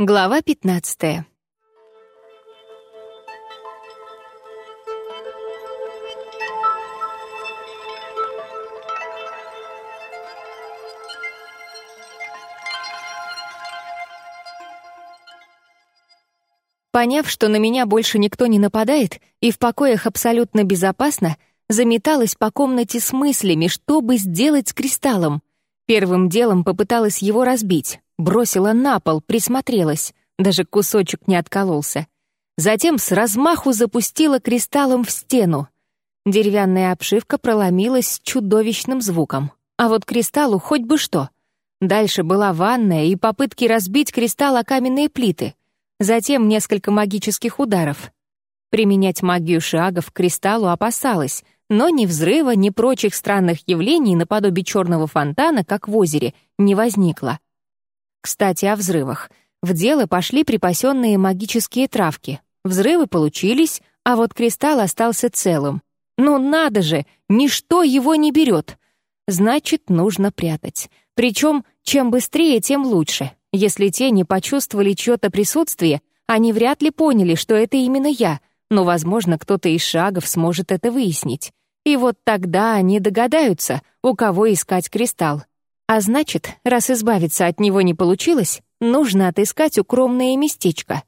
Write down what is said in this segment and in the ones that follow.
Глава 15. Поняв, что на меня больше никто не нападает и в покоях абсолютно безопасно, заметалась по комнате с мыслями, что бы сделать с кристаллом. Первым делом попыталась его разбить, бросила на пол, присмотрелась, даже кусочек не откололся. Затем с размаху запустила кристаллом в стену. Деревянная обшивка проломилась с чудовищным звуком. А вот кристаллу хоть бы что. Дальше была ванная и попытки разбить кристалл о каменные плиты. Затем несколько магических ударов. Применять магию шагов к кристаллу опасалась, но ни взрыва, ни прочих странных явлений наподобие черного фонтана, как в озере, не возникло. Кстати, о взрывах. В дело пошли припасенные магические травки. Взрывы получились, а вот кристалл остался целым. Ну надо же, ничто его не берет. Значит, нужно прятать. Причем, чем быстрее, тем лучше. Если те не почувствовали чье-то присутствие, они вряд ли поняли, что это именно я — но, возможно, кто-то из шагов сможет это выяснить. И вот тогда они догадаются, у кого искать кристалл. А значит, раз избавиться от него не получилось, нужно отыскать укромное местечко.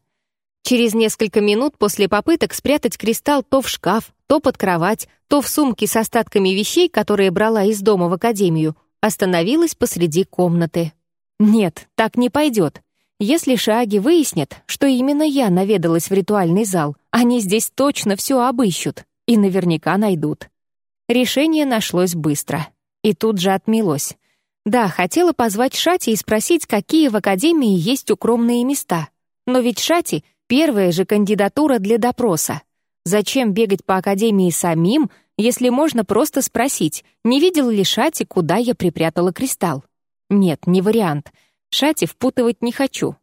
Через несколько минут после попыток спрятать кристалл то в шкаф, то под кровать, то в сумке с остатками вещей, которые брала из дома в академию, остановилась посреди комнаты. Нет, так не пойдет. Если шаги выяснят, что именно я наведалась в ритуальный зал, они здесь точно все обыщут и наверняка найдут. Решение нашлось быстро. И тут же отмелось. Да, хотела позвать Шати и спросить, какие в Академии есть укромные места. Но ведь Шати — первая же кандидатура для допроса. Зачем бегать по Академии самим, если можно просто спросить, не видел ли Шати, куда я припрятала кристалл? Нет, не вариант — Шати впутывать не хочу.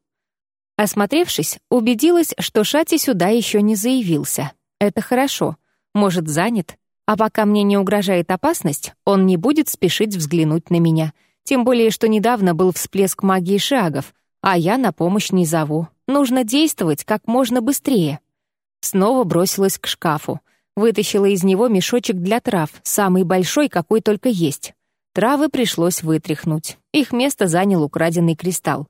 Осмотревшись, убедилась, что Шати сюда еще не заявился. Это хорошо. Может, занят. А пока мне не угрожает опасность, он не будет спешить взглянуть на меня. Тем более, что недавно был всплеск магии шагов, а я на помощь не зову. Нужно действовать как можно быстрее. Снова бросилась к шкафу. Вытащила из него мешочек для трав, самый большой, какой только есть. Травы пришлось вытряхнуть. Их место занял украденный кристалл.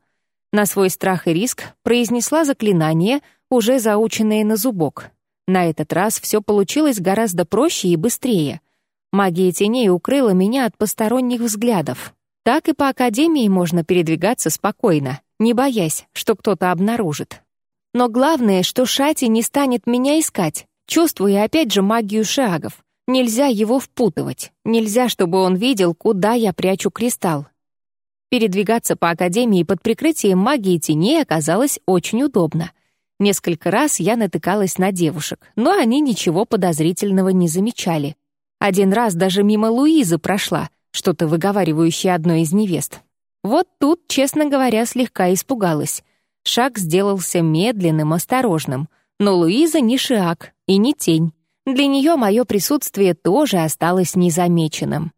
На свой страх и риск произнесла заклинание, уже заученное на зубок. На этот раз все получилось гораздо проще и быстрее. Магия теней укрыла меня от посторонних взглядов. Так и по Академии можно передвигаться спокойно, не боясь, что кто-то обнаружит. Но главное, что Шати не станет меня искать, чувствуя опять же магию шагов. Нельзя его впутывать. Нельзя, чтобы он видел, куда я прячу кристалл. Передвигаться по Академии под прикрытием магии теней оказалось очень удобно. Несколько раз я натыкалась на девушек, но они ничего подозрительного не замечали. Один раз даже мимо Луизы прошла, что-то выговаривающее одной из невест. Вот тут, честно говоря, слегка испугалась. Шаг сделался медленным, осторожным, но Луиза не шаг и не тень. Для нее мое присутствие тоже осталось незамеченным.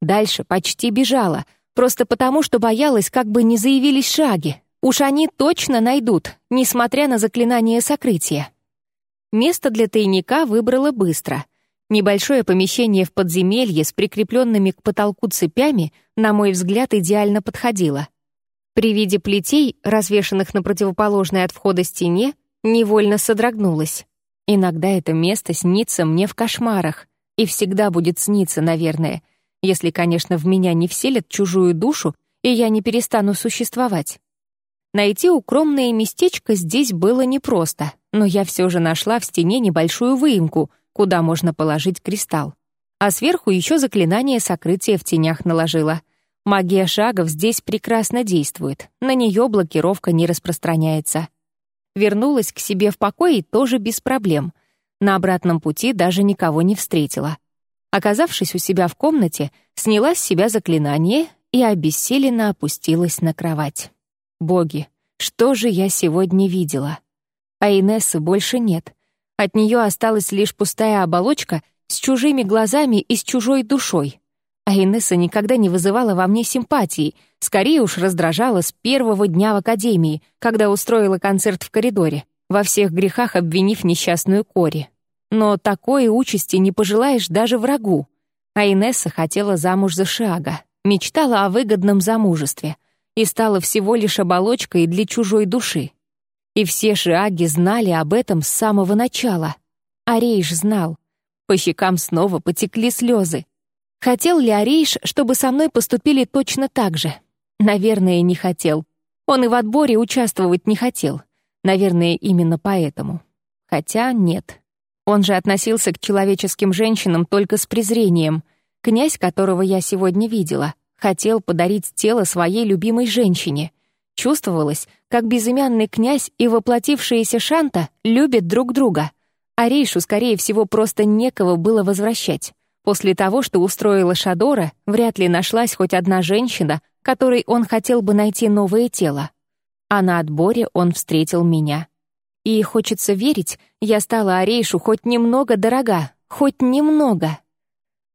Дальше почти бежала, просто потому, что боялась, как бы не заявились шаги. Уж они точно найдут, несмотря на заклинание сокрытия. Место для тайника выбрала быстро. Небольшое помещение в подземелье с прикрепленными к потолку цепями, на мой взгляд, идеально подходило. При виде плетей, развешанных на противоположной от входа стене, невольно содрогнулась. Иногда это место снится мне в кошмарах. И всегда будет сниться, наверное, если, конечно, в меня не вселят чужую душу, и я не перестану существовать. Найти укромное местечко здесь было непросто, но я все же нашла в стене небольшую выемку, куда можно положить кристалл. А сверху еще заклинание сокрытия в тенях наложила. Магия шагов здесь прекрасно действует, на нее блокировка не распространяется. Вернулась к себе в покое тоже без проблем. На обратном пути даже никого не встретила. Оказавшись у себя в комнате, сняла с себя заклинание и обессиленно опустилась на кровать. Боги, что же я сегодня видела? А Инессы больше нет. От нее осталась лишь пустая оболочка с чужими глазами и с чужой душой. А Инесса никогда не вызывала во мне симпатии, скорее уж раздражала с первого дня в академии, когда устроила концерт в коридоре, во всех грехах обвинив несчастную Кори. Но такой участи не пожелаешь даже врагу. А Инесса хотела замуж за Шиага, мечтала о выгодном замужестве и стала всего лишь оболочкой для чужой души. И все Шиаги знали об этом с самого начала. Арейш знал. По щекам снова потекли слезы. Хотел ли Арейш, чтобы со мной поступили точно так же? Наверное, не хотел. Он и в отборе участвовать не хотел. Наверное, именно поэтому. Хотя нет. Он же относился к человеческим женщинам только с презрением. Князь, которого я сегодня видела, хотел подарить тело своей любимой женщине. Чувствовалось, как безымянный князь и воплотившаяся Шанта любят друг друга. А Рейшу, скорее всего, просто некого было возвращать. После того, что устроила Шадора, вряд ли нашлась хоть одна женщина, которой он хотел бы найти новое тело. А на отборе он встретил меня. И хочется верить, я стала Арейшу хоть немного дорога, хоть немного.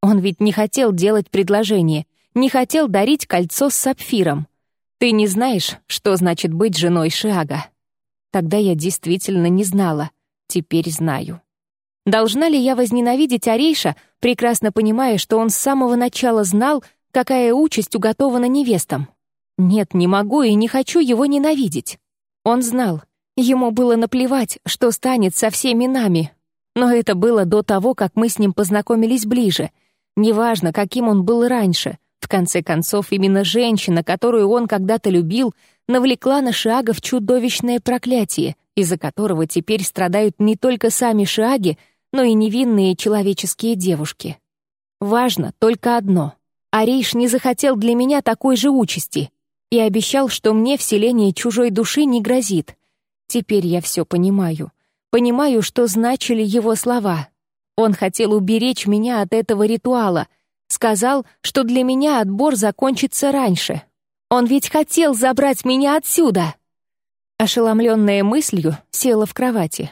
Он ведь не хотел делать предложение, не хотел дарить кольцо с сапфиром. Ты не знаешь, что значит быть женой Шиага. Тогда я действительно не знала, теперь знаю. Должна ли я возненавидеть Арейша, прекрасно понимая, что он с самого начала знал, какая участь уготована невестам? Нет, не могу и не хочу его ненавидеть. Он знал, Ему было наплевать, что станет со всеми нами. Но это было до того, как мы с ним познакомились ближе. Неважно, каким он был раньше. В конце концов, именно женщина, которую он когда-то любил, навлекла на Шиагов чудовищное проклятие, из-за которого теперь страдают не только сами Шиаги, но и невинные человеческие девушки. Важно только одно. Арейш не захотел для меня такой же участи и обещал, что мне вселение чужой души не грозит. Теперь я все понимаю. Понимаю, что значили его слова. Он хотел уберечь меня от этого ритуала. Сказал, что для меня отбор закончится раньше. Он ведь хотел забрать меня отсюда. Ошеломленная мыслью, села в кровати.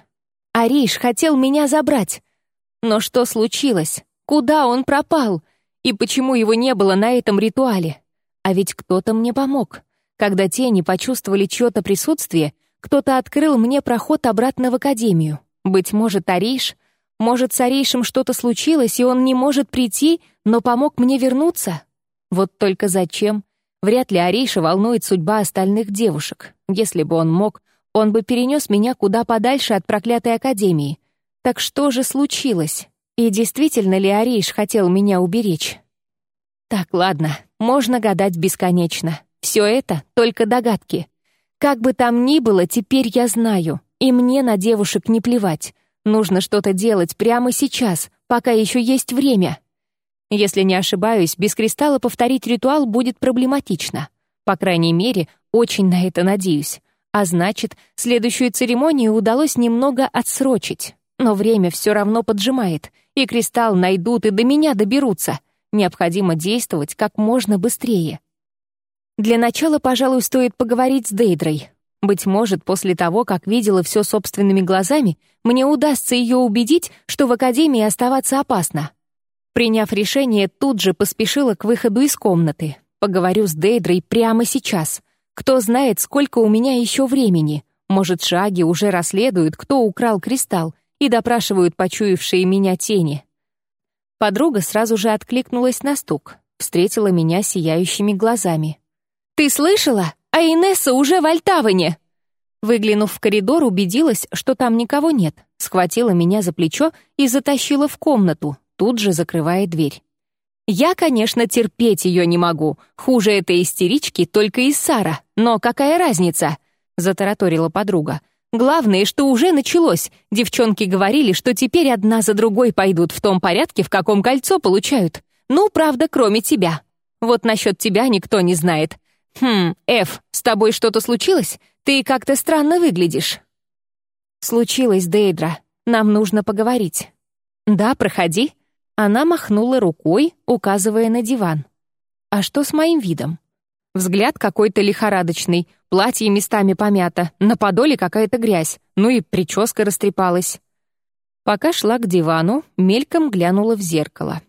Ариш хотел меня забрать. Но что случилось? Куда он пропал? И почему его не было на этом ритуале? А ведь кто-то мне помог. Когда тени почувствовали чье-то присутствие, кто-то открыл мне проход обратно в академию. Быть может, Ариш? Может, с Аришем что-то случилось, и он не может прийти, но помог мне вернуться? Вот только зачем? Вряд ли Ариша волнует судьба остальных девушек. Если бы он мог, он бы перенес меня куда подальше от проклятой академии. Так что же случилось? И действительно ли Ариш хотел меня уберечь? Так, ладно, можно гадать бесконечно. Все это только догадки. Как бы там ни было, теперь я знаю, и мне на девушек не плевать. Нужно что-то делать прямо сейчас, пока еще есть время. Если не ошибаюсь, без кристалла повторить ритуал будет проблематично. По крайней мере, очень на это надеюсь. А значит, следующую церемонию удалось немного отсрочить. Но время все равно поджимает, и кристалл найдут и до меня доберутся. Необходимо действовать как можно быстрее. Для начала, пожалуй, стоит поговорить с Дейдрой. Быть может, после того, как видела все собственными глазами, мне удастся ее убедить, что в Академии оставаться опасно. Приняв решение, тут же поспешила к выходу из комнаты. Поговорю с Дейдрой прямо сейчас. Кто знает, сколько у меня еще времени. Может, шаги уже расследуют, кто украл кристалл, и допрашивают почуявшие меня тени. Подруга сразу же откликнулась на стук, встретила меня сияющими глазами. «Ты слышала? А Инесса уже в Альтаване!» Выглянув в коридор, убедилась, что там никого нет, схватила меня за плечо и затащила в комнату, тут же закрывая дверь. «Я, конечно, терпеть ее не могу. Хуже этой истерички только из Сара. Но какая разница?» — затараторила подруга. «Главное, что уже началось. Девчонки говорили, что теперь одна за другой пойдут в том порядке, в каком кольцо получают. Ну, правда, кроме тебя. Вот насчет тебя никто не знает. «Хм, Эф, с тобой что-то случилось? Ты как-то странно выглядишь». «Случилось, Дейдра. Нам нужно поговорить». «Да, проходи». Она махнула рукой, указывая на диван. «А что с моим видом?» Взгляд какой-то лихорадочный, платье местами помято, на подоле какая-то грязь, ну и прическа растрепалась. Пока шла к дивану, мельком глянула в зеркало.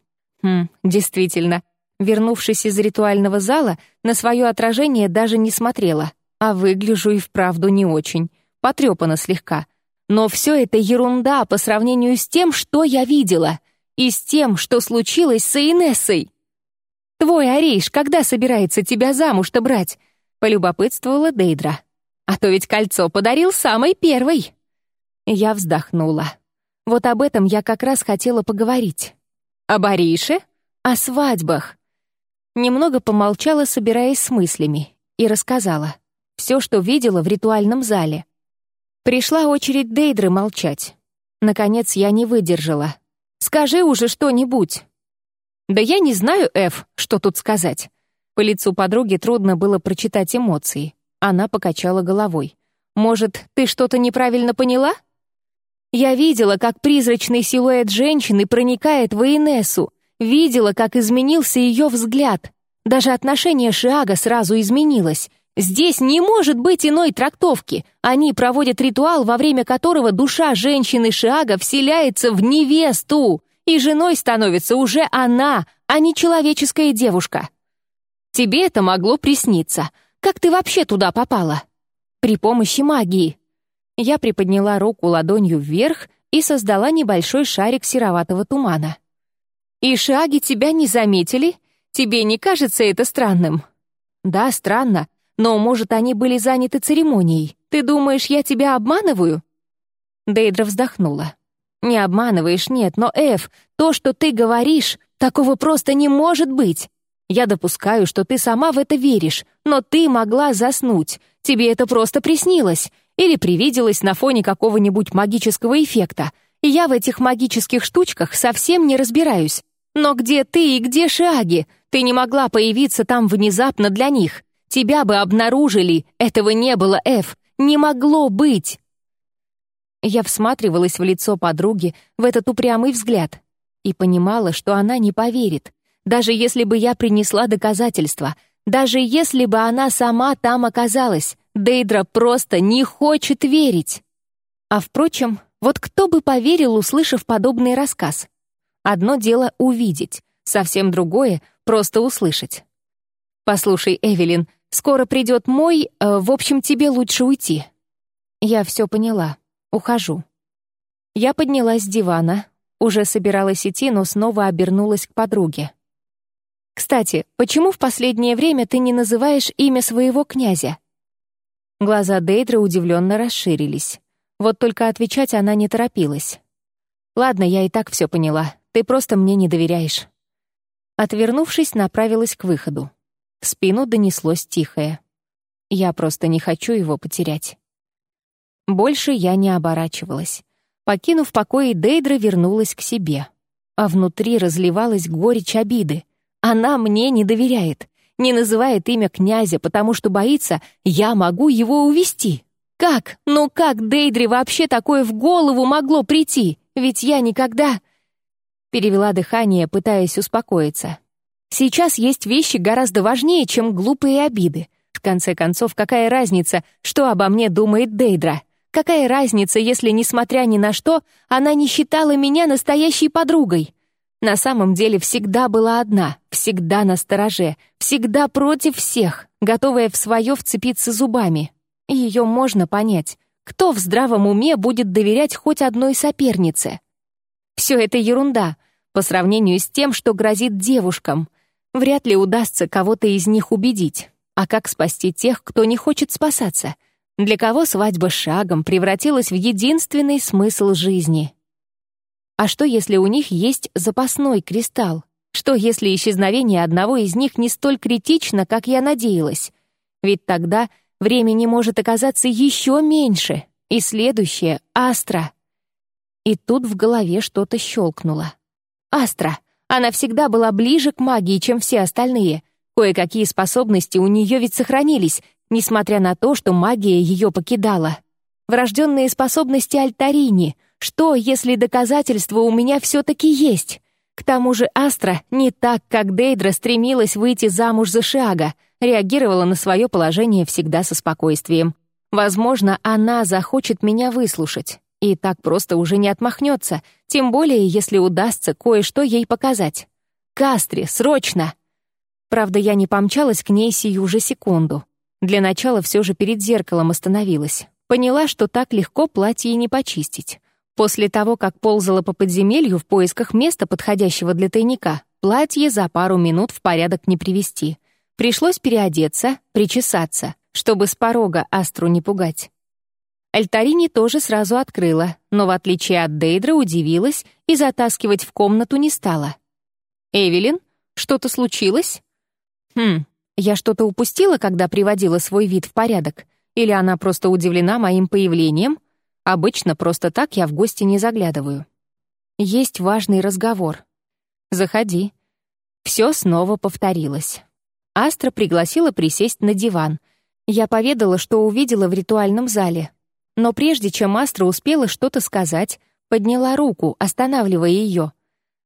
Хм, действительно, Вернувшись из ритуального зала, на свое отражение даже не смотрела, а выгляжу и вправду не очень, потрепана слегка. Но все это ерунда по сравнению с тем, что я видела, и с тем, что случилось с Инессой. «Твой Ариш когда собирается тебя замуж-то брать?» — полюбопытствовала Дейдра. «А то ведь кольцо подарил самый первый». Я вздохнула. Вот об этом я как раз хотела поговорить. О Арише? О свадьбах. Немного помолчала, собираясь с мыслями, и рассказала. Все, что видела в ритуальном зале. Пришла очередь Дейдры молчать. Наконец я не выдержала. «Скажи уже что-нибудь!» «Да я не знаю, Эф, что тут сказать». По лицу подруги трудно было прочитать эмоции. Она покачала головой. «Может, ты что-то неправильно поняла?» Я видела, как призрачный силуэт женщины проникает в Инессу, видела, как изменился ее взгляд. Даже отношение Шиага сразу изменилось. Здесь не может быть иной трактовки. Они проводят ритуал, во время которого душа женщины Шиага вселяется в невесту, и женой становится уже она, а не человеческая девушка. Тебе это могло присниться. Как ты вообще туда попала? При помощи магии. Я приподняла руку ладонью вверх и создала небольшой шарик сероватого тумана. «И шаги тебя не заметили? Тебе не кажется это странным?» «Да, странно, но, может, они были заняты церемонией. Ты думаешь, я тебя обманываю?» Дейдра вздохнула. «Не обманываешь, нет, но, Эф, то, что ты говоришь, такого просто не может быть. Я допускаю, что ты сама в это веришь, но ты могла заснуть. Тебе это просто приснилось. Или привиделось на фоне какого-нибудь магического эффекта. Я в этих магических штучках совсем не разбираюсь. Но где ты и где Шиаги? Ты не могла появиться там внезапно для них. Тебя бы обнаружили. Этого не было, Эф. Не могло быть. Я всматривалась в лицо подруги, в этот упрямый взгляд, и понимала, что она не поверит. Даже если бы я принесла доказательства, даже если бы она сама там оказалась, Дейдра просто не хочет верить. А впрочем, вот кто бы поверил, услышав подобный рассказ? Одно дело увидеть, совсем другое — просто услышать. «Послушай, Эвелин, скоро придет мой, э, в общем, тебе лучше уйти». Я все поняла. Ухожу. Я поднялась с дивана, уже собиралась идти, но снова обернулась к подруге. «Кстати, почему в последнее время ты не называешь имя своего князя?» Глаза Дейдры удивленно расширились. Вот только отвечать она не торопилась. «Ладно, я и так все поняла. Ты просто мне не доверяешь». Отвернувшись, направилась к выходу. В спину донеслось тихое. «Я просто не хочу его потерять». Больше я не оборачивалась. Покинув покой, Дейдра вернулась к себе. А внутри разливалась горечь обиды. Она мне не доверяет не называет имя князя, потому что боится, я могу его увести. Как? Ну как Дейдре вообще такое в голову могло прийти? Ведь я никогда... Перевела дыхание, пытаясь успокоиться. Сейчас есть вещи гораздо важнее, чем глупые обиды. В конце концов, какая разница, что обо мне думает Дейдра? Какая разница, если, несмотря ни на что, она не считала меня настоящей подругой? На самом деле всегда была одна, всегда на стороже, всегда против всех, готовая в свое вцепиться зубами. Ее можно понять. Кто в здравом уме будет доверять хоть одной сопернице? Все это ерунда по сравнению с тем, что грозит девушкам. Вряд ли удастся кого-то из них убедить. А как спасти тех, кто не хочет спасаться? Для кого свадьба шагом превратилась в единственный смысл жизни — а что, если у них есть запасной кристалл? Что, если исчезновение одного из них не столь критично, как я надеялась? Ведь тогда времени может оказаться еще меньше. И следующее — Астра. И тут в голове что-то щелкнуло. Астра. Она всегда была ближе к магии, чем все остальные. Кое-какие способности у нее ведь сохранились, несмотря на то, что магия ее покидала. Врожденные способности Альтарини — что, если доказательства у меня все-таки есть? К тому же Астра не так, как Дейдра стремилась выйти замуж за Шиага, реагировала на свое положение всегда со спокойствием. Возможно, она захочет меня выслушать. И так просто уже не отмахнется, тем более, если удастся кое-что ей показать. «Кастри, срочно!» Правда, я не помчалась к ней сию же секунду. Для начала все же перед зеркалом остановилась. Поняла, что так легко платье не почистить. После того, как ползала по подземелью в поисках места, подходящего для тайника, платье за пару минут в порядок не привести. Пришлось переодеться, причесаться, чтобы с порога Астру не пугать. Альтарини тоже сразу открыла, но в отличие от Дейдра удивилась и затаскивать в комнату не стала. «Эвелин, что-то случилось?» «Хм, я что-то упустила, когда приводила свой вид в порядок? Или она просто удивлена моим появлением? Обычно просто так я в гости не заглядываю. Есть важный разговор. Заходи». Все снова повторилось. Астра пригласила присесть на диван. Я поведала, что увидела в ритуальном зале — но прежде чем Астра успела что-то сказать, подняла руку, останавливая ее.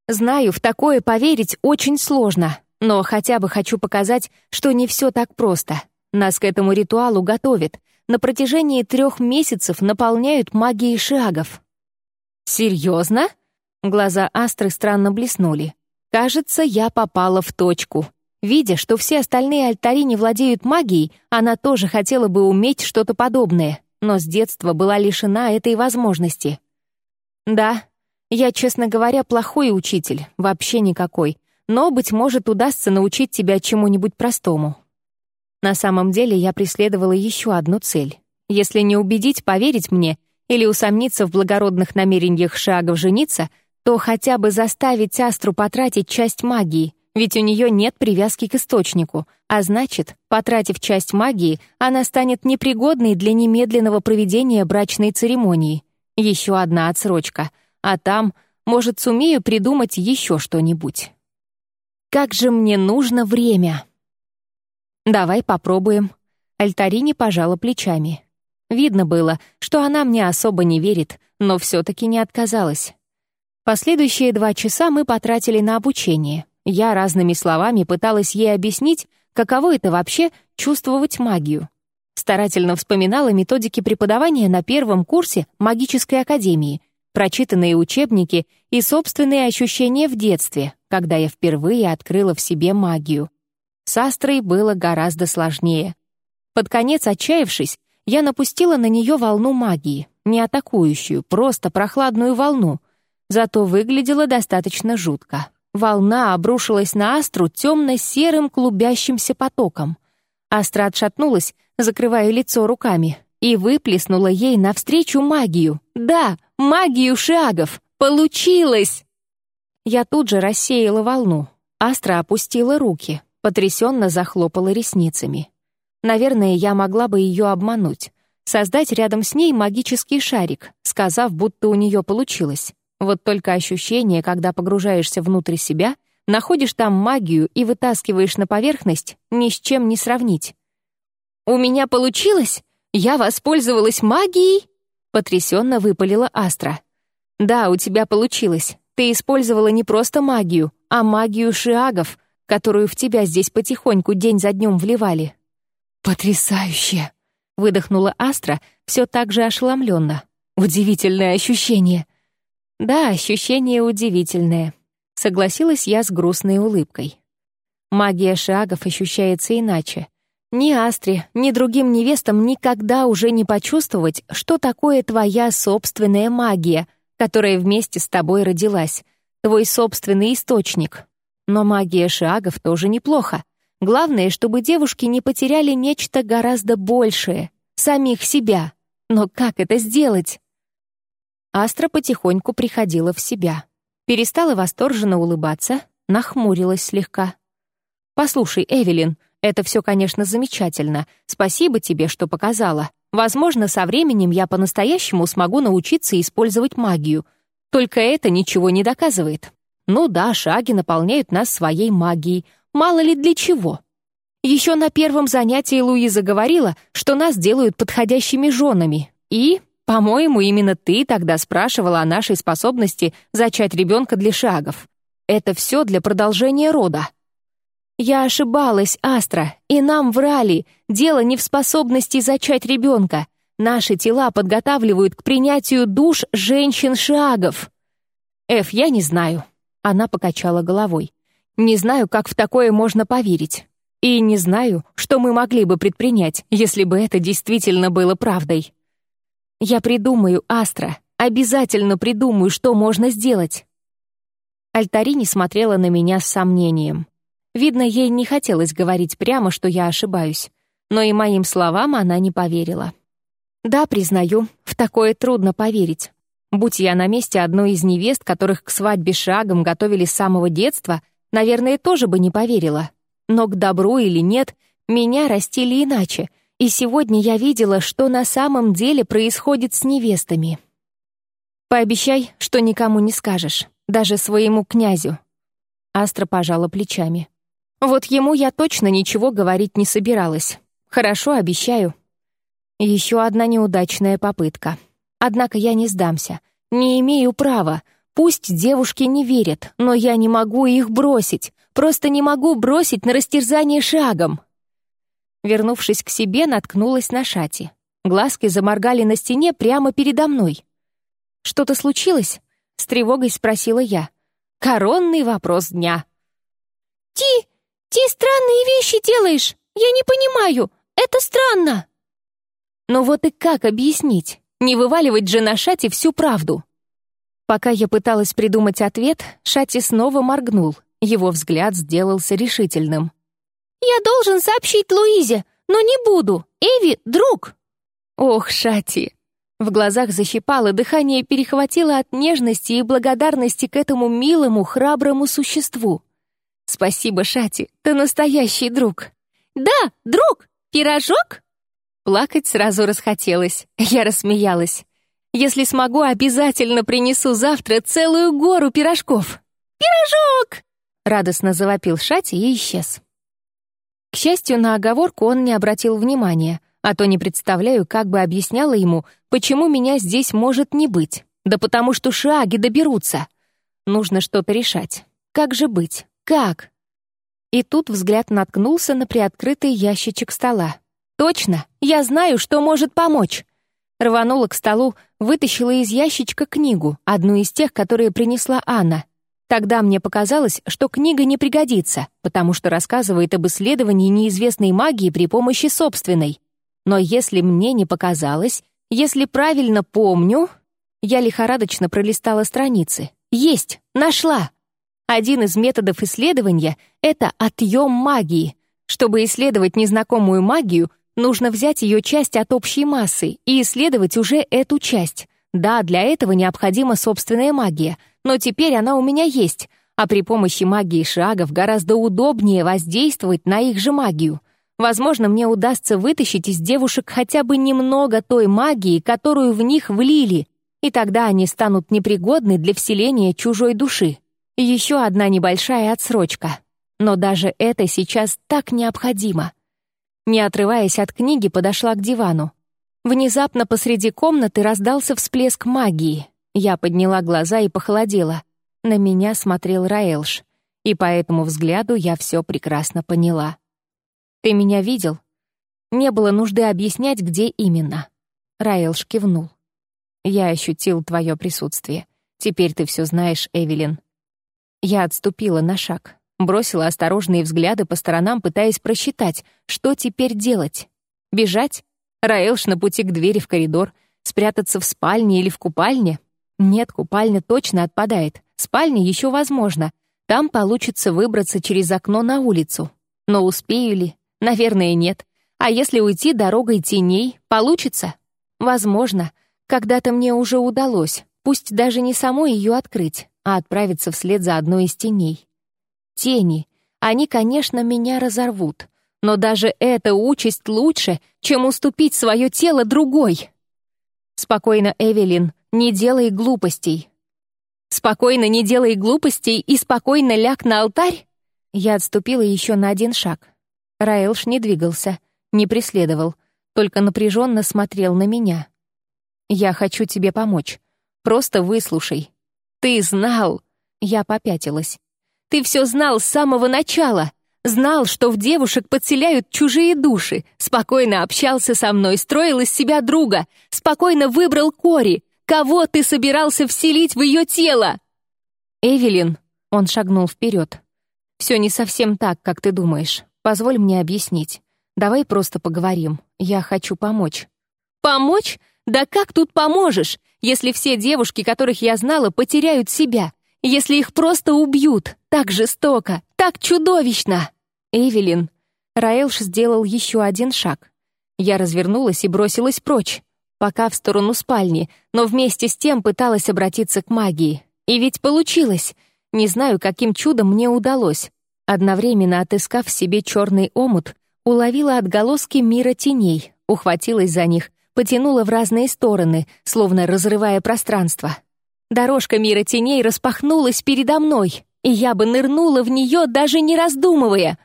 Знаю, в такое поверить очень сложно, но хотя бы хочу показать, что не все так просто. Нас к этому ритуалу готовят. На протяжении трех месяцев наполняют магией шагов. Серьезно? Глаза Астры странно блеснули. Кажется, я попала в точку. Видя, что все остальные альтари не владеют магией, она тоже хотела бы уметь что-то подобное но с детства была лишена этой возможности. Да, я, честно говоря, плохой учитель, вообще никакой, но, быть может, удастся научить тебя чему-нибудь простому. На самом деле я преследовала еще одну цель. Если не убедить поверить мне или усомниться в благородных намерениях Шагов жениться, то хотя бы заставить Астру потратить часть магии — ведь у нее нет привязки к источнику, а значит, потратив часть магии, она станет непригодной для немедленного проведения брачной церемонии. Еще одна отсрочка, а там, может, сумею придумать еще что-нибудь. Как же мне нужно время! Давай попробуем. Альтарини пожала плечами. Видно было, что она мне особо не верит, но все-таки не отказалась. Последующие два часа мы потратили на обучение — я разными словами пыталась ей объяснить, каково это вообще чувствовать магию. Старательно вспоминала методики преподавания на первом курсе магической академии, прочитанные учебники и собственные ощущения в детстве, когда я впервые открыла в себе магию. С Астрой было гораздо сложнее. Под конец, отчаявшись, я напустила на нее волну магии, не атакующую, просто прохладную волну, зато выглядела достаточно жутко. Волна обрушилась на Астру темно-серым клубящимся потоком. Астра отшатнулась, закрывая лицо руками, и выплеснула ей навстречу магию. Да, магию шагов! Получилось! Я тут же рассеяла волну. Астра опустила руки, потрясенно захлопала ресницами. Наверное, я могла бы ее обмануть. Создать рядом с ней магический шарик, сказав, будто у нее получилось. Вот только ощущение, когда погружаешься внутрь себя, находишь там магию и вытаскиваешь на поверхность, ни с чем не сравнить. «У меня получилось? Я воспользовалась магией?» Потрясенно выпалила Астра. «Да, у тебя получилось. Ты использовала не просто магию, а магию шиагов, которую в тебя здесь потихоньку день за днем вливали». «Потрясающе!» — выдохнула Астра все так же ошеломленно. «Удивительное ощущение. Да, ощущение удивительное. Согласилась я с грустной улыбкой. Магия шагов ощущается иначе. Ни Астре, ни другим невестам никогда уже не почувствовать, что такое твоя собственная магия, которая вместе с тобой родилась, твой собственный источник. Но магия шагов тоже неплохо. Главное, чтобы девушки не потеряли нечто гораздо большее — самих себя. Но как это сделать? Астра потихоньку приходила в себя. Перестала восторженно улыбаться, нахмурилась слегка. «Послушай, Эвелин, это все, конечно, замечательно. Спасибо тебе, что показала. Возможно, со временем я по-настоящему смогу научиться использовать магию. Только это ничего не доказывает. Ну да, шаги наполняют нас своей магией. Мало ли для чего. Еще на первом занятии Луиза говорила, что нас делают подходящими женами. И по-моему, именно ты тогда спрашивала о нашей способности зачать ребенка для шагов. Это все для продолжения рода. Я ошибалась, Астра, и нам врали. Дело не в способности зачать ребенка. Наши тела подготавливают к принятию душ женщин-шагов. Эф, я не знаю. Она покачала головой. Не знаю, как в такое можно поверить. И не знаю, что мы могли бы предпринять, если бы это действительно было правдой. Я придумаю, Астра, обязательно придумаю, что можно сделать. Альтарини смотрела на меня с сомнением. Видно, ей не хотелось говорить прямо, что я ошибаюсь. Но и моим словам она не поверила. Да, признаю, в такое трудно поверить. Будь я на месте одной из невест, которых к свадьбе шагом готовили с самого детства, наверное, тоже бы не поверила. Но к добру или нет, меня растили иначе, и сегодня я видела, что на самом деле происходит с невестами. «Пообещай, что никому не скажешь, даже своему князю». Астра пожала плечами. «Вот ему я точно ничего говорить не собиралась. Хорошо, обещаю». Еще одна неудачная попытка. Однако я не сдамся. Не имею права. Пусть девушки не верят, но я не могу их бросить. Просто не могу бросить на растерзание шагом. Вернувшись к себе, наткнулась на шати. Глазки заморгали на стене прямо передо мной. «Что-то случилось?» — с тревогой спросила я. «Коронный вопрос дня». «Ти, ти странные вещи делаешь! Я не понимаю! Это странно!» Но вот и как объяснить? Не вываливать же на Шати всю правду. Пока я пыталась придумать ответ, Шати снова моргнул. Его взгляд сделался решительным. «Я должен сообщить Луизе, но не буду. Эви — друг!» «Ох, Шати!» В глазах защипало, дыхание перехватило от нежности и благодарности к этому милому, храброму существу. «Спасибо, Шати, ты настоящий друг!» «Да, друг! Пирожок?» Плакать сразу расхотелось. Я рассмеялась. «Если смогу, обязательно принесу завтра целую гору пирожков». «Пирожок!» — радостно завопил Шати и исчез. К счастью, на оговорку он не обратил внимания, а то не представляю, как бы объясняла ему, почему меня здесь может не быть. Да потому что шаги доберутся. Нужно что-то решать. Как же быть? Как? И тут взгляд наткнулся на приоткрытый ящичек стола. «Точно! Я знаю, что может помочь!» Рванула к столу, вытащила из ящичка книгу, одну из тех, которые принесла Анна. Тогда мне показалось, что книга не пригодится, потому что рассказывает об исследовании неизвестной магии при помощи собственной. Но если мне не показалось, если правильно помню... Я лихорадочно пролистала страницы. Есть! Нашла! Один из методов исследования — это отъем магии. Чтобы исследовать незнакомую магию, Нужно взять ее часть от общей массы и исследовать уже эту часть. Да, для этого необходима собственная магия, но теперь она у меня есть, а при помощи магии шагов гораздо удобнее воздействовать на их же магию. Возможно, мне удастся вытащить из девушек хотя бы немного той магии, которую в них влили, и тогда они станут непригодны для вселения чужой души. Еще одна небольшая отсрочка. Но даже это сейчас так необходимо — не отрываясь от книги, подошла к дивану. Внезапно посреди комнаты раздался всплеск магии. Я подняла глаза и похолодела. На меня смотрел Раэлш, и по этому взгляду я все прекрасно поняла. «Ты меня видел?» Не было нужды объяснять, где именно. Раэлш кивнул. «Я ощутил твое присутствие. Теперь ты все знаешь, Эвелин». Я отступила на шаг. Бросила осторожные взгляды по сторонам, пытаясь просчитать, что теперь делать. Бежать? Раэлш на пути к двери в коридор? Спрятаться в спальне или в купальне? Нет, купальня точно отпадает. Спальня еще возможно. Там получится выбраться через окно на улицу. Но успею ли? Наверное, нет. А если уйти дорогой теней, получится? Возможно. Когда-то мне уже удалось, пусть даже не самой ее открыть, а отправиться вслед за одной из теней. Тени. Они, конечно, меня разорвут. Но даже эта участь лучше, чем уступить свое тело другой. Спокойно, Эвелин, не делай глупостей. Спокойно не делай глупостей и спокойно ляг на алтарь? Я отступила еще на один шаг. Раэлш не двигался, не преследовал, только напряженно смотрел на меня. «Я хочу тебе помочь. Просто выслушай. Ты знал!» Я попятилась. Ты все знал с самого начала. Знал, что в девушек подселяют чужие души. Спокойно общался со мной, строил из себя друга. Спокойно выбрал Кори. Кого ты собирался вселить в ее тело? Эвелин, он шагнул вперед. Все не совсем так, как ты думаешь. Позволь мне объяснить. Давай просто поговорим. Я хочу помочь». «Помочь? Да как тут поможешь, если все девушки, которых я знала, потеряют себя? Если их просто убьют? Так жестоко, так чудовищно!» «Эвелин...» Раэлш сделал еще один шаг. Я развернулась и бросилась прочь, пока в сторону спальни, но вместе с тем пыталась обратиться к магии. И ведь получилось. Не знаю, каким чудом мне удалось. Одновременно отыскав в себе черный омут, уловила отголоски мира теней, ухватилась за них, потянула в разные стороны, словно разрывая пространство. Дорожка мира теней распахнулась передо мной, и я бы нырнула в нее, даже не раздумывая.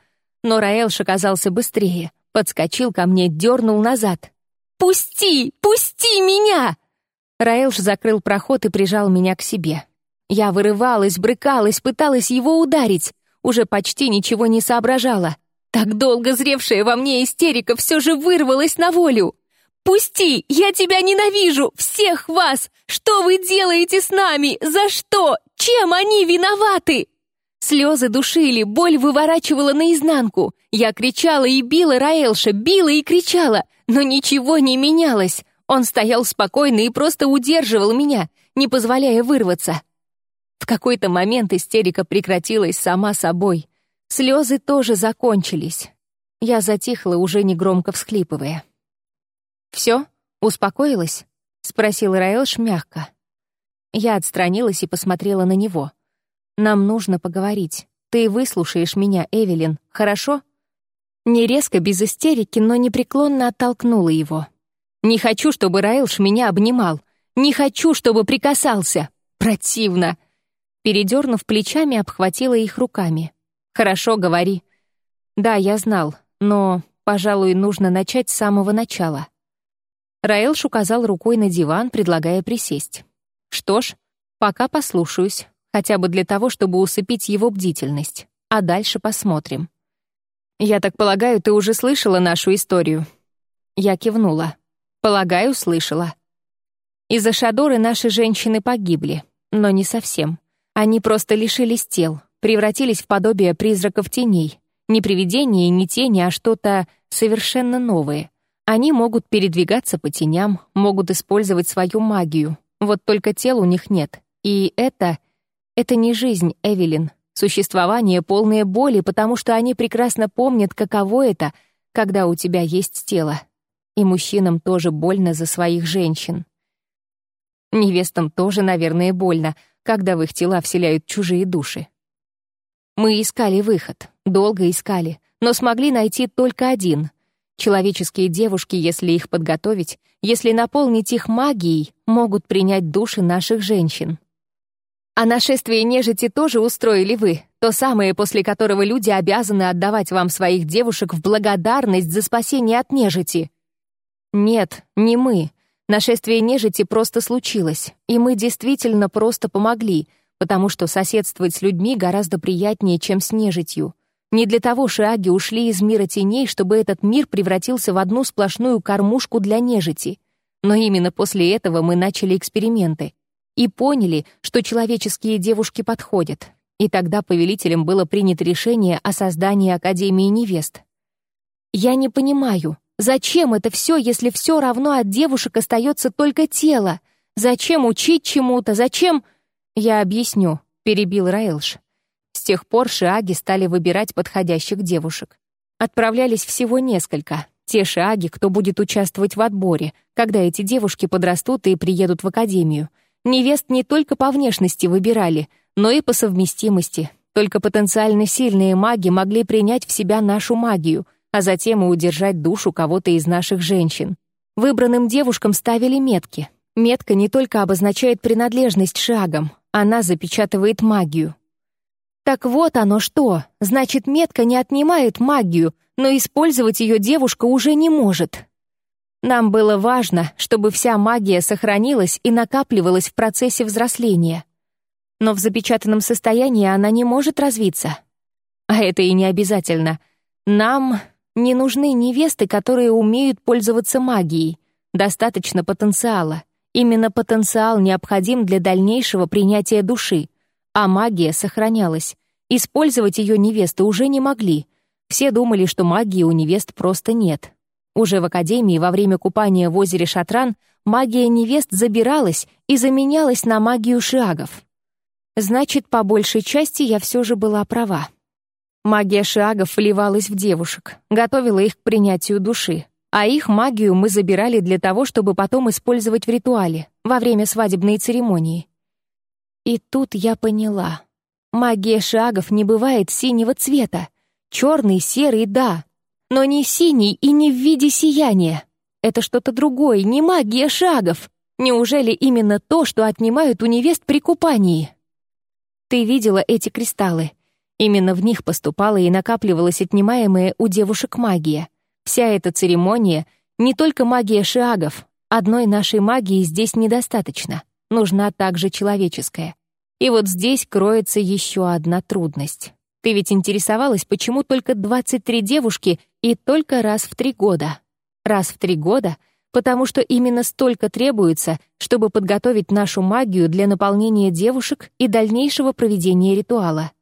Но Раэлш оказался быстрее, подскочил ко мне, дернул назад. «Пусти! Пусти меня!» Раэлш закрыл проход и прижал меня к себе. Я вырывалась, брыкалась, пыталась его ударить, уже почти ничего не соображала. Так долго зревшая во мне истерика все же вырвалась на волю. «Пусти! Я тебя ненавижу! Всех вас! Что вы делаете с нами? За что? Чем они виноваты?» Слезы душили, боль выворачивала наизнанку. Я кричала и била Раэлша, била и кричала, но ничего не менялось. Он стоял спокойно и просто удерживал меня, не позволяя вырваться. В какой-то момент истерика прекратилась сама собой. Слезы тоже закончились. Я затихла, уже негромко всхлипывая. «Все? Успокоилась?» — спросил Раэлш мягко. Я отстранилась и посмотрела на него. «Нам нужно поговорить. Ты выслушаешь меня, Эвелин, хорошо?» Не резко, без истерики, но непреклонно оттолкнула его. «Не хочу, чтобы Раэлш меня обнимал. Не хочу, чтобы прикасался. Противно!» Передернув плечами, обхватила их руками. «Хорошо, говори». «Да, я знал, но, пожалуй, нужно начать с самого начала». Раэлш указал рукой на диван, предлагая присесть. «Что ж, пока послушаюсь, хотя бы для того, чтобы усыпить его бдительность. А дальше посмотрим». «Я так полагаю, ты уже слышала нашу историю?» Я кивнула. «Полагаю, слышала». Из-за Шадоры наши женщины погибли, но не совсем. Они просто лишились тел, превратились в подобие призраков теней. Не привидения не тени, а что-то совершенно новое. Они могут передвигаться по теням, могут использовать свою магию. Вот только тел у них нет. И это... Это не жизнь, Эвелин. Существование полное боли, потому что они прекрасно помнят, каково это, когда у тебя есть тело. И мужчинам тоже больно за своих женщин. Невестам тоже, наверное, больно, когда в их тела вселяют чужие души. Мы искали выход, долго искали, но смогли найти только один. Человеческие девушки, если их подготовить, если наполнить их магией, могут принять души наших женщин. А нашествие нежити тоже устроили вы, то самое, после которого люди обязаны отдавать вам своих девушек в благодарность за спасение от нежити. Нет, не мы. Нашествие нежити просто случилось, и мы действительно просто помогли, потому что соседствовать с людьми гораздо приятнее, чем с нежитью. Не для того шиаги ушли из мира теней, чтобы этот мир превратился в одну сплошную кормушку для нежити. Но именно после этого мы начали эксперименты и поняли, что человеческие девушки подходят. И тогда повелителем было принято решение о создании Академии невест. Я не понимаю, зачем это все, если все равно от девушек остается только тело? Зачем учить чему-то? Зачем... Я объясню, перебил Раэлш. С тех пор шиаги стали выбирать подходящих девушек. Отправлялись всего несколько. Те шиаги, кто будет участвовать в отборе, когда эти девушки подрастут и приедут в академию — Невест не только по внешности выбирали, но и по совместимости. Только потенциально сильные маги могли принять в себя нашу магию, а затем и удержать душу кого-то из наших женщин. Выбранным девушкам ставили метки. Метка не только обозначает принадлежность шагам, она запечатывает магию. Так вот оно что, значит, метка не отнимает магию, но использовать ее девушка уже не может. Нам было важно, чтобы вся магия сохранилась и накапливалась в процессе взросления. Но в запечатанном состоянии она не может развиться. А это и не обязательно. Нам не нужны невесты, которые умеют пользоваться магией. Достаточно потенциала. Именно потенциал необходим для дальнейшего принятия души. А магия сохранялась. Использовать ее невесты уже не могли. Все думали, что магии у невест просто нет. Уже в академии во время купания в озере Шатран магия невест забиралась и заменялась на магию шиагов. Значит, по большей части я все же была права. Магия шиагов вливалась в девушек, готовила их к принятию души, а их магию мы забирали для того, чтобы потом использовать в ритуале, во время свадебной церемонии. И тут я поняла. Магия шагов не бывает синего цвета. Черный, серый — да. Но не синий и не в виде сияния. Это что-то другое, не магия шагов. Неужели именно то, что отнимают у невест при купании? Ты видела эти кристаллы. Именно в них поступала и накапливалась отнимаемая у девушек магия. Вся эта церемония — не только магия шиагов. Одной нашей магии здесь недостаточно. Нужна также человеческая. И вот здесь кроется еще одна трудность. Ты ведь интересовалась, почему только 23 девушки и только раз в три года? Раз в три года, потому что именно столько требуется, чтобы подготовить нашу магию для наполнения девушек и дальнейшего проведения ритуала.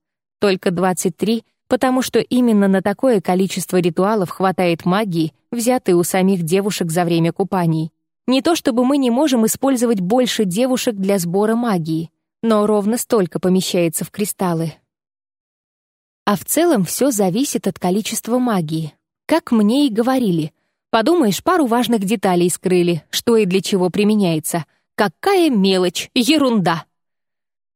Только 23, потому что именно на такое количество ритуалов хватает магии, взятой у самих девушек за время купаний. Не то чтобы мы не можем использовать больше девушек для сбора магии — но ровно столько помещается в кристаллы. А в целом все зависит от количества магии. Как мне и говорили. Подумаешь, пару важных деталей скрыли, что и для чего применяется. Какая мелочь, ерунда!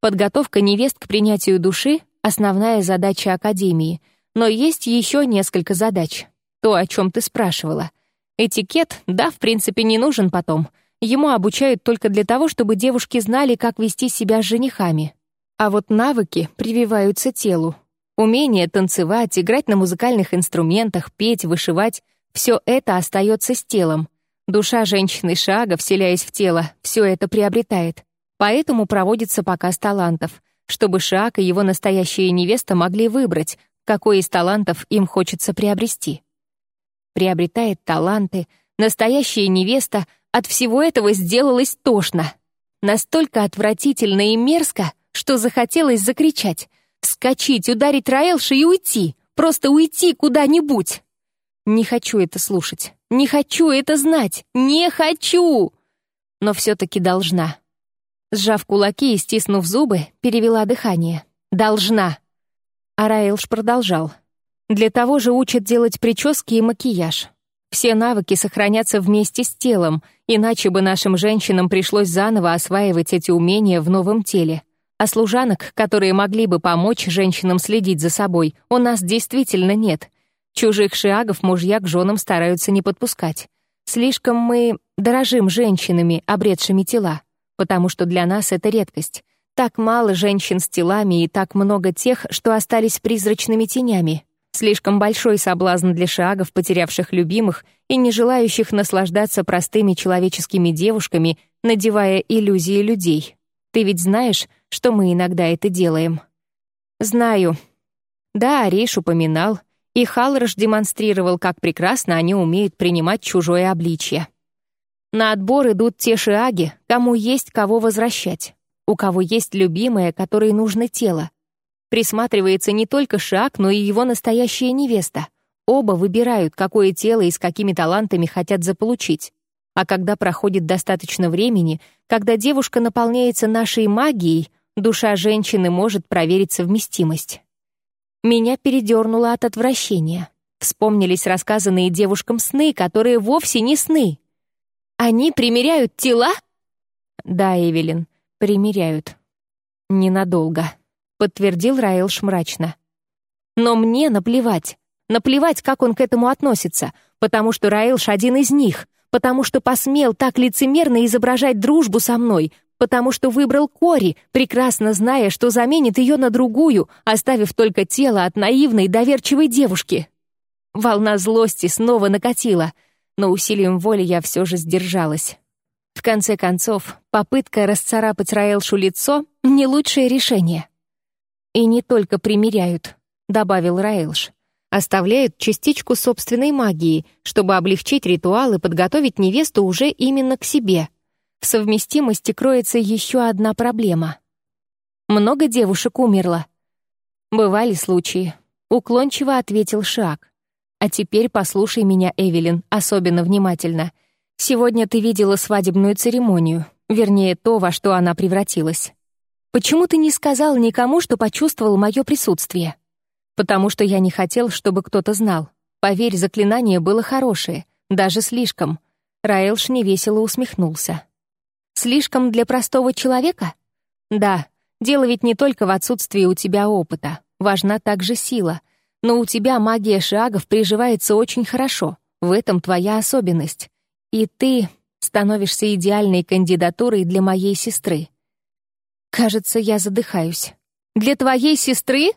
Подготовка невест к принятию души — основная задача Академии, но есть еще несколько задач. То, о чем ты спрашивала. Этикет, да, в принципе, не нужен потом — Ему обучают только для того, чтобы девушки знали, как вести себя с женихами. А вот навыки прививаются телу. Умение танцевать, играть на музыкальных инструментах, петь, вышивать — все это остается с телом. Душа женщины шага, вселяясь в тело, все это приобретает. Поэтому проводится показ талантов, чтобы Шаг и его настоящая невеста могли выбрать, какой из талантов им хочется приобрести. Приобретает таланты, настоящая невеста — от всего этого сделалось тошно. Настолько отвратительно и мерзко, что захотелось закричать, вскочить, ударить Раэлши и уйти, просто уйти куда-нибудь. Не хочу это слушать, не хочу это знать, не хочу! Но все-таки должна. Сжав кулаки и стиснув зубы, перевела дыхание. «Должна!» А Раэлш продолжал. «Для того же учат делать прически и макияж. Все навыки сохранятся вместе с телом, иначе бы нашим женщинам пришлось заново осваивать эти умения в новом теле. А служанок, которые могли бы помочь женщинам следить за собой, у нас действительно нет. Чужих шиагов мужья к женам стараются не подпускать. Слишком мы дорожим женщинами, обретшими тела, потому что для нас это редкость. Так мало женщин с телами и так много тех, что остались призрачными тенями. Слишком большой соблазн для шагов, потерявших любимых и не желающих наслаждаться простыми человеческими девушками, надевая иллюзии людей. Ты ведь знаешь, что мы иногда это делаем? Знаю. Да, Ариш упоминал, и Халрош демонстрировал, как прекрасно они умеют принимать чужое обличье. На отбор идут те шиаги, кому есть кого возвращать, у кого есть любимое, которой нужно тело, Присматривается не только Шак, но и его настоящая невеста. Оба выбирают, какое тело и с какими талантами хотят заполучить. А когда проходит достаточно времени, когда девушка наполняется нашей магией, душа женщины может проверить совместимость. Меня передернуло от отвращения. Вспомнились рассказанные девушкам сны, которые вовсе не сны. Они примеряют тела? Да, Эвелин, примеряют. Ненадолго подтвердил Раэлш мрачно. Но мне наплевать. Наплевать, как он к этому относится, потому что Раэлш один из них, потому что посмел так лицемерно изображать дружбу со мной, потому что выбрал Кори, прекрасно зная, что заменит ее на другую, оставив только тело от наивной, доверчивой девушки. Волна злости снова накатила, но усилием воли я все же сдержалась. В конце концов, попытка расцарапать Раэлшу лицо — не лучшее решение. «И не только примеряют», — добавил Раэлш. «Оставляют частичку собственной магии, чтобы облегчить ритуал и подготовить невесту уже именно к себе. В совместимости кроется еще одна проблема. Много девушек умерло. «Бывали случаи», — уклончиво ответил Шак. «А теперь послушай меня, Эвелин, особенно внимательно. Сегодня ты видела свадебную церемонию, вернее, то, во что она превратилась. Почему ты не сказал никому, что почувствовал мое присутствие? Потому что я не хотел, чтобы кто-то знал. Поверь, заклинание было хорошее, даже слишком». Раэлш невесело усмехнулся. «Слишком для простого человека?» «Да, дело ведь не только в отсутствии у тебя опыта. Важна также сила. Но у тебя магия шагов приживается очень хорошо. В этом твоя особенность. И ты становишься идеальной кандидатурой для моей сестры. Кажется, я задыхаюсь. Для твоей сестры?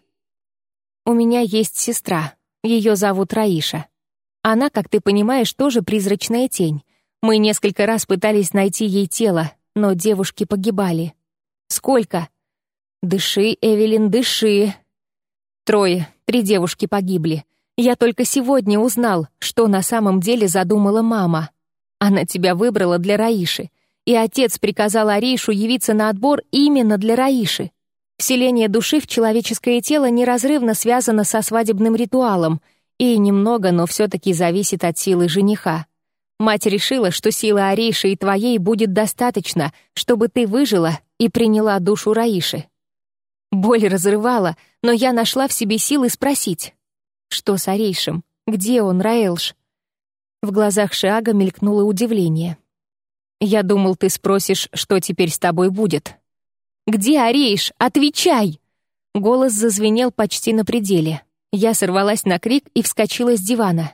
У меня есть сестра. Ее зовут Раиша. Она, как ты понимаешь, тоже призрачная тень. Мы несколько раз пытались найти ей тело, но девушки погибали. Сколько? Дыши, Эвелин, дыши. Трое, три девушки погибли. Я только сегодня узнал, что на самом деле задумала мама. Она тебя выбрала для Раиши. И отец приказал Аришу явиться на отбор именно для Раиши. Вселение души в человеческое тело неразрывно связано со свадебным ритуалом и немного, но все-таки зависит от силы жениха. Мать решила, что силы Ариши и твоей будет достаточно, чтобы ты выжила и приняла душу Раиши. Боль разрывала, но я нашла в себе силы спросить. Что с Арейшем? Где он, Раэлш? В глазах Шиага мелькнуло удивление. «Я думал, ты спросишь, что теперь с тобой будет». «Где Арейш? Отвечай!» Голос зазвенел почти на пределе. Я сорвалась на крик и вскочила с дивана.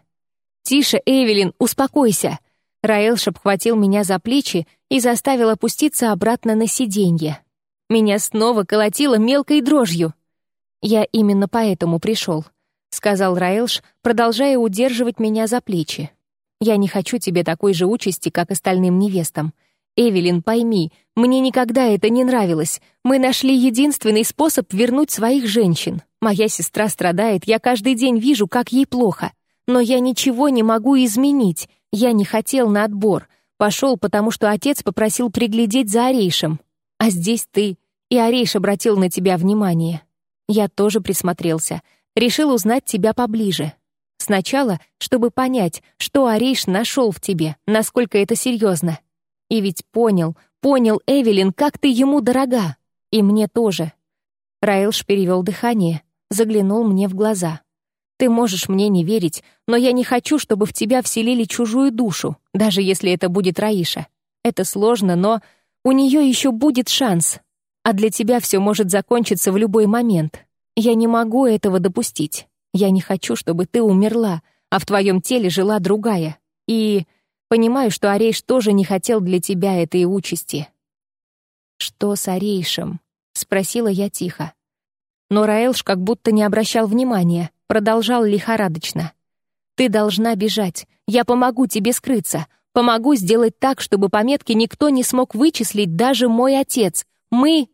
«Тише, Эвелин, успокойся!» Раэлш обхватил меня за плечи и заставил опуститься обратно на сиденье. Меня снова колотило мелкой дрожью. «Я именно поэтому пришел», — сказал Раэлш, продолжая удерживать меня за плечи. Я не хочу тебе такой же участи, как остальным невестам. Эвелин, пойми, мне никогда это не нравилось. Мы нашли единственный способ вернуть своих женщин. Моя сестра страдает, я каждый день вижу, как ей плохо. Но я ничего не могу изменить. Я не хотел на отбор. Пошел, потому что отец попросил приглядеть за Орейшем. А здесь ты. И Орейш обратил на тебя внимание. Я тоже присмотрелся. Решил узнать тебя поближе. Сначала, чтобы понять, что Арейш нашел в тебе, насколько это серьезно. И ведь понял, понял, Эвелин, как ты ему дорога. И мне тоже. Раэлш перевел дыхание, заглянул мне в глаза. Ты можешь мне не верить, но я не хочу, чтобы в тебя вселили чужую душу, даже если это будет Раиша. Это сложно, но у нее еще будет шанс. А для тебя все может закончиться в любой момент. Я не могу этого допустить. Я не хочу, чтобы ты умерла, а в твоем теле жила другая. И понимаю, что Арейш тоже не хотел для тебя этой участи». «Что с Арейшем?» — спросила я тихо. Но Раэлш как будто не обращал внимания, продолжал лихорадочно. «Ты должна бежать. Я помогу тебе скрыться. Помогу сделать так, чтобы пометки никто не смог вычислить, даже мой отец. Мы...»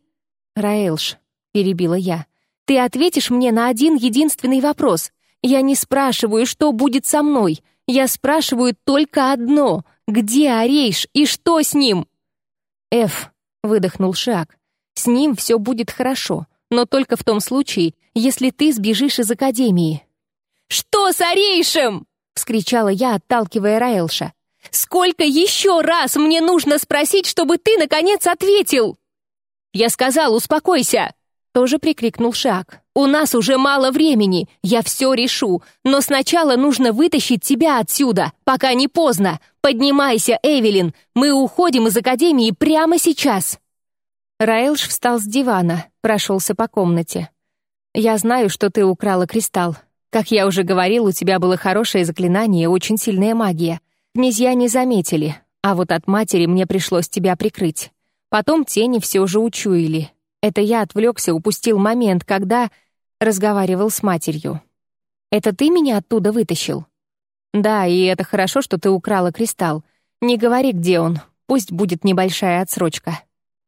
«Раэлш», — перебила я, ты ответишь мне на один единственный вопрос. Я не спрашиваю, что будет со мной. Я спрашиваю только одно. Где Арейш и что с ним?» «Эф», — выдохнул Шак, — «с ним все будет хорошо, но только в том случае, если ты сбежишь из Академии». «Что с Арейшем?» — вскричала я, отталкивая Раэлша. «Сколько еще раз мне нужно спросить, чтобы ты, наконец, ответил?» «Я сказал, успокойся!» Тоже прикрикнул Шак. «У нас уже мало времени, я все решу, но сначала нужно вытащить тебя отсюда, пока не поздно. Поднимайся, Эвелин, мы уходим из Академии прямо сейчас!» Раэлш встал с дивана, прошелся по комнате. «Я знаю, что ты украла кристалл. Как я уже говорил, у тебя было хорошее заклинание и очень сильная магия. Князья не заметили, а вот от матери мне пришлось тебя прикрыть. Потом тени все же учуяли, это я отвлекся, упустил момент, когда разговаривал с матерью. «Это ты меня оттуда вытащил?» «Да, и это хорошо, что ты украла кристалл. Не говори, где он. Пусть будет небольшая отсрочка.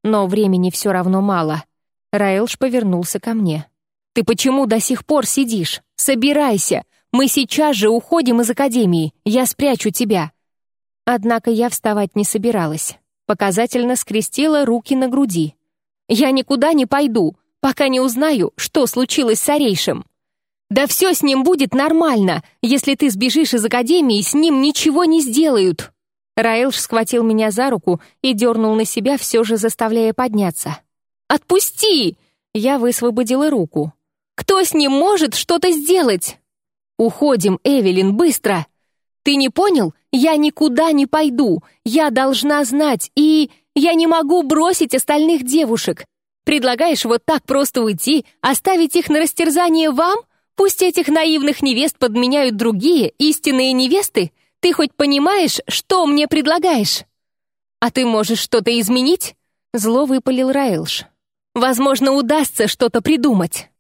Но времени все равно мало». Раэлш повернулся ко мне. «Ты почему до сих пор сидишь? Собирайся! Мы сейчас же уходим из Академии. Я спрячу тебя!» Однако я вставать не собиралась. Показательно скрестила руки на груди. «Я никуда не пойду. пока не узнаю, что случилось с Орейшем. Да все с ним будет нормально. Если ты сбежишь из академии, с ним ничего не сделают. Раэлш схватил меня за руку и дернул на себя, все же заставляя подняться. «Отпусти!» Я высвободила руку. «Кто с ним может что-то сделать?» «Уходим, Эвелин, быстро!» «Ты не понял? Я никуда не пойду. Я должна знать, и я не могу бросить остальных девушек. Предлагаешь вот так просто уйти, оставить их на растерзание вам? Пусть этих наивных невест подменяют другие, истинные невесты? Ты хоть понимаешь, что мне предлагаешь? А ты можешь что-то изменить? Зло выпалил Райлш. Возможно, удастся что-то придумать.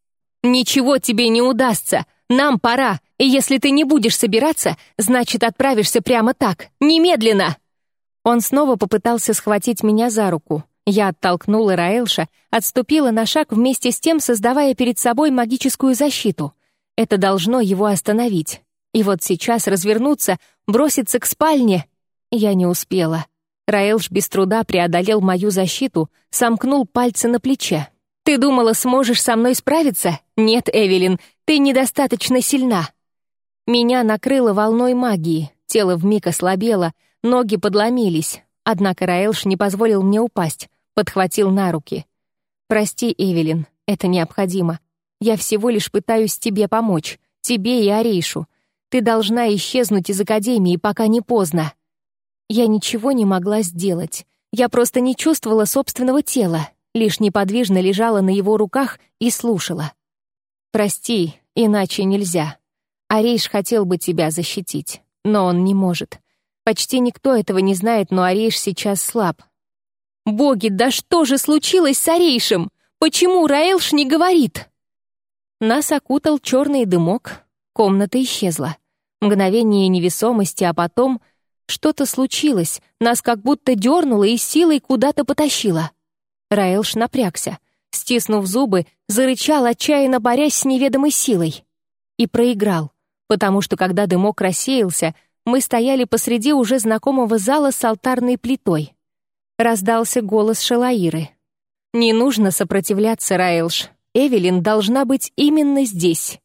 Ничего тебе не удастся. Нам пора, и если ты не будешь собираться, значит, отправишься прямо так, немедленно. Он снова попытался схватить меня за руку. Я оттолкнула Раэлша, отступила на шаг вместе с тем, создавая перед собой магическую защиту. Это должно его остановить. И вот сейчас развернуться, броситься к спальне. Я не успела. Раэлш без труда преодолел мою защиту, сомкнул пальцы на плече. «Ты думала, сможешь со мной справиться? Нет, Эвелин, ты недостаточно сильна». Меня накрыло волной магии, тело вмиг ослабело, ноги подломились. Однако Раэлш не позволил мне упасть, подхватил на руки. «Прости, Эвелин, это необходимо. Я всего лишь пытаюсь тебе помочь, тебе и Арейшу. Ты должна исчезнуть из Академии, пока не поздно». Я ничего не могла сделать. Я просто не чувствовала собственного тела, лишь неподвижно лежала на его руках и слушала. «Прости, иначе нельзя. Арейш хотел бы тебя защитить, но он не может. Почти никто этого не знает, но Арейш сейчас слаб. Боги, да что же случилось с Арейшем? Почему Раэлш не говорит?» Нас окутал черный дымок, комната исчезла. Мгновение невесомости, а потом что-то случилось, нас как будто дернуло и силой куда-то потащило. Раэлш напрягся, стиснув зубы, зарычал, отчаянно борясь с неведомой силой. И проиграл, потому что когда дымок рассеялся, мы стояли посреди уже знакомого зала с алтарной плитой. Раздался голос Шалаиры. «Не нужно сопротивляться, Раэлш. Эвелин должна быть именно здесь.